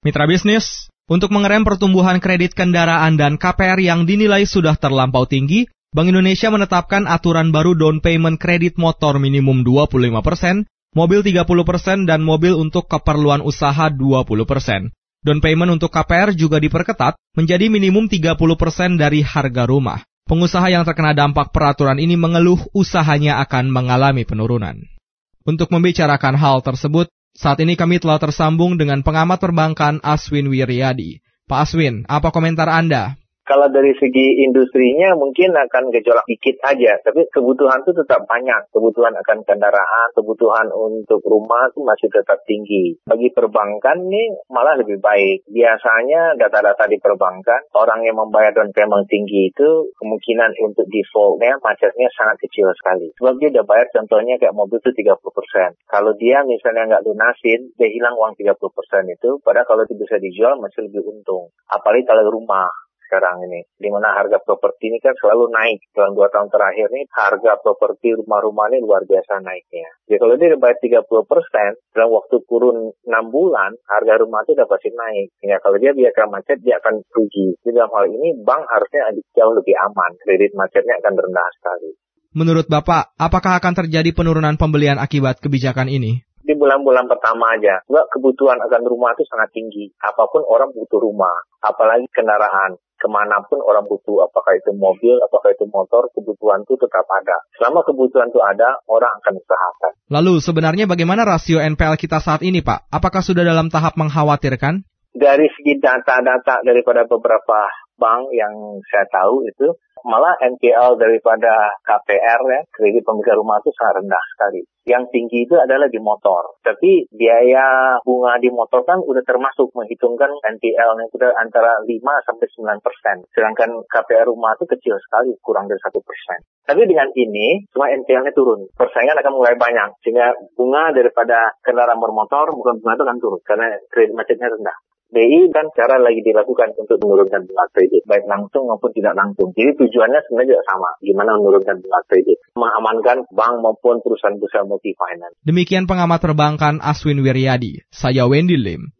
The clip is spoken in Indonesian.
Mitra bisnis, untuk mengerem pertumbuhan kredit kendaraan dan KPR yang dinilai sudah terlampau tinggi, Bank Indonesia menetapkan aturan baru down payment kredit motor minimum 25%, mobil 30%, dan mobil untuk keperluan usaha 20%. Down payment untuk KPR juga diperketat menjadi minimum 30% dari harga rumah. Pengusaha yang terkena dampak peraturan ini mengeluh usahanya akan mengalami penurunan. Untuk membicarakan hal tersebut, saat ini kami telah tersambung dengan pengamat perbankan Aswin Wiryadi. Pak Aswin, apa komentar Anda? Kalau dari segi industrinya mungkin akan gejolak dikit aja, tapi kebutuhan itu tetap banyak. Kebutuhan akan kendaraan, kebutuhan untuk rumah itu masih tetap tinggi. Bagi perbankan nih malah lebih baik. Biasanya data-data di perbankan, orang yang membayar down payment tinggi itu kemungkinan untuk defaultnya macetnya sangat kecil sekali. Sebab dia udah bayar contohnya kayak mobil itu 30%. Kalau dia misalnya nggak lunasin, dia hilang uang 30% itu, padahal kalau itu bisa dijual masih lebih untung. Apalagi kalau rumah sekarang ini. Di mana harga properti ini kan selalu naik. Dalam dua tahun terakhir ini harga properti rumah-rumah ini luar biasa naiknya. Jadi kalau dia bayar 30 persen, dalam waktu kurun 6 bulan, harga rumah itu dapat pasti naik. Ya, kalau dia biarkan macet, dia akan rugi. Jadi dalam hal ini, bank harusnya jauh lebih aman. Kredit macetnya akan rendah sekali. Menurut Bapak, apakah akan terjadi penurunan pembelian akibat kebijakan ini? Di bulan-bulan pertama aja. Sebab kebutuhan akan rumah itu sangat tinggi. Apa pun orang butuh rumah, apalagi kendaraan ke mana pun orang butuh, apakah itu mobil, apakah itu motor, kebutuhan itu tetap ada. Selama kebutuhan itu ada, orang akan usahakan. Lalu sebenarnya bagaimana rasio NPL kita saat ini Pak? Apakah sudah dalam tahap mengkhawatirkan? Dari segi data-data daripada beberapa bank yang saya tahu itu, malah NPL daripada KPR ya, kredit pemilikan rumah itu sangat rendah sekali. Yang tinggi itu adalah di motor. Tapi biaya bunga di motor kan udah termasuk menghitungkan NPL yang sudah antara 5 sampai 9 persen. Sedangkan KPR rumah itu kecil sekali, kurang dari satu persen. Tapi dengan ini, semua NPL-nya turun. Persaingan akan mulai banyak. Sehingga bunga daripada kendaraan bermotor, bukan bunga itu akan turun. Karena kredit macetnya rendah. BI dan cara lagi dilakukan untuk menurunkan bunga kredit, baik langsung maupun tidak langsung. Jadi tujuannya sebenarnya juga sama, gimana menurunkan bunga kredit, mengamankan bank maupun perusahaan-perusahaan multi finance. Demikian pengamat perbankan Aswin Wiryadi, saya Wendy Lim.